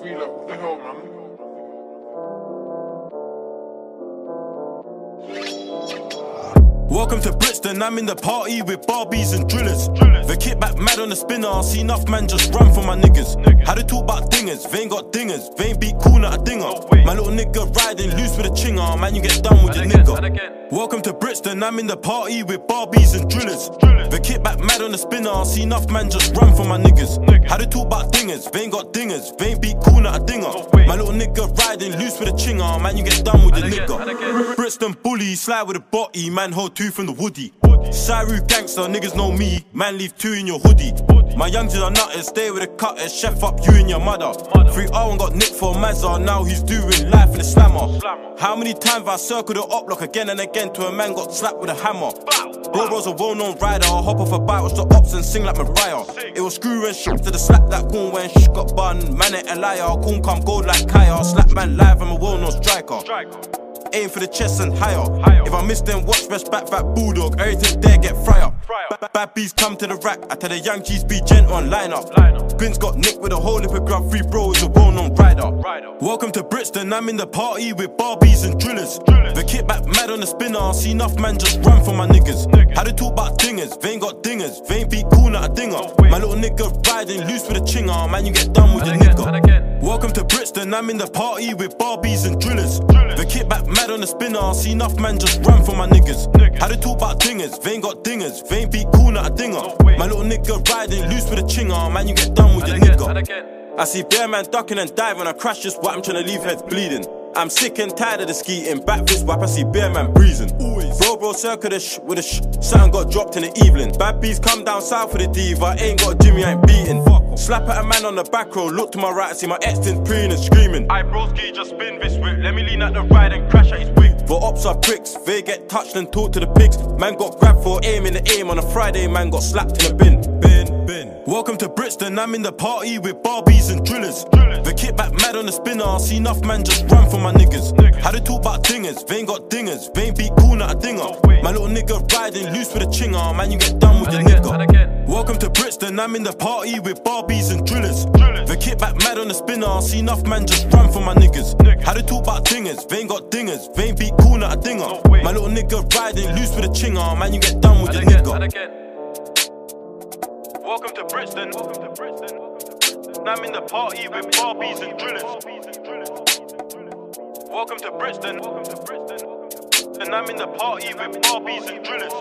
the? Welcome to Brixton, I'm in the party with Barbies and drillers. The kit back mad on the spinner, I see enough man just run for my niggas. How they talk about dingers, they ain't got dingers, they ain't beat cool, not a dinger. My little nigga riding loose with a chinger, man, you get done with your nigga. Welcome to Brixton, I'm in the party with Barbies and drillers. The kit back mad on the spinner, I see enough man just run for my niggas. How they talk about dingers, they ain't got dingers, they ain't beat cool, not a dinger. My little nigga riding loose with a chinger, man, you get done with your nigga. Brixton bully, slide with a body, man, hold two from the woody. Saru gangster, niggas know me, man, leave two in your hoodie. My youngs are nutters, stay with the cutters, chef up you and your mother. 3 0 got nicked for Mazza, now he's doing life in the slammer. How many times I circled the up again and again to a man got slapped with a hammer? Bro was a well known rider, I hop off a bike, watch the ops and sing like Mariah. It was screw and shit to the slap that coon when sh got bun. Man it a liar, coon come gold like Kaya. Slap man live, I'm a well known striker. Aim for the chest and higher. If I miss them, watch best back back bulldog. Everything there get fry up. Fry Bad, bad bees come to the rack. I tell the young G's be gent on line up. Bins got nicked with a whole lip of grub. Free bro is a well known rider. Welcome to Brixton. I'm in the party with Barbies and drillers. The kit back mad on the spinner. I see enough man just run for my niggas. How they talk about dingers? They ain't got dingers. They ain't beat cool, not a dinger. My little nigga riding loose with a chinger. Man, you get done with your nigga. Welcome Brixton. I'm in the party with Barbies and drillers. The kit back mad on the spinner. I see enough man just run for my niggas. How they talk about dingers? They ain't got dingers. They ain't beat cool, not a dinger. My little nigga riding loose with a chinger. Man, you get done with your nigga. I see bear man ducking and diving. I crash just what I'm trying to leave heads bleeding. I'm sick and tired of the skeeting. Back fist whap, I see bear man breezing. Bro, bro, circle the sh with a sh. Something got dropped in the evening. Bad bees come down south for the diva. Ain't got Jimmy, I ain't beating. Slap at a man on the back row. Look to my right, see my ex preening and screaming. I broski just spin this whip. Let me lean at the ride and crash at his wig. For ops are pricks, they get touched and talk to the pigs. Man got grabbed for aim in the aim on a Friday, man got slapped in the bin. Bin. Welcome to Brixton, I'm in the party with Barbies and drillers. The kit back mad on the spinner, I see enough man just run for my niggas. How they talk about dingers, they ain't got dingers, they ain't beat cool, not a dinger. My little nigga riding loose with a chinger, man, you get done with your nigga. Welcome to Brixton, I'm in the party with Barbies and drillers. The kit back mad on the spinner, I see enough man just run for my niggas. How they talk about dingers, they ain't got dingers, they ain't beat cool, not a dinger. My little nigga riding loose with a chinger, man, you get done with your nigga. Welcome to Brixton. Welcome to Brixton. I'm in the party with Barbies and drillers. Welcome to Brixton. Welcome to Brixton. And I'm in the party with Barbies and drillers.